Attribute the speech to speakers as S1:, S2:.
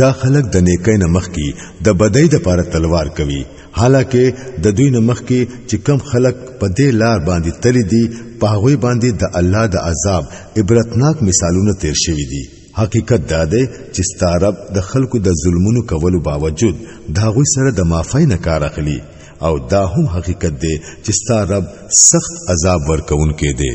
S1: دا خلک د نیکۍ نه مخکي د بدۍ د پاره تلوار کوي حالکه د دوی نه مخکي چې کم خلک په دې لار باندې تللی دي په هغه باندې د الله د عذاب عبرتناک مثالونه تیر شوي دي حقیقت دا دی چې ستارب د خلکو د ظلمونو کولو باوجود دا غوي سره د معافی نه کار اخلي او دا هم حقیقت دی چې ستارب سخت عذاب ورکون کې دی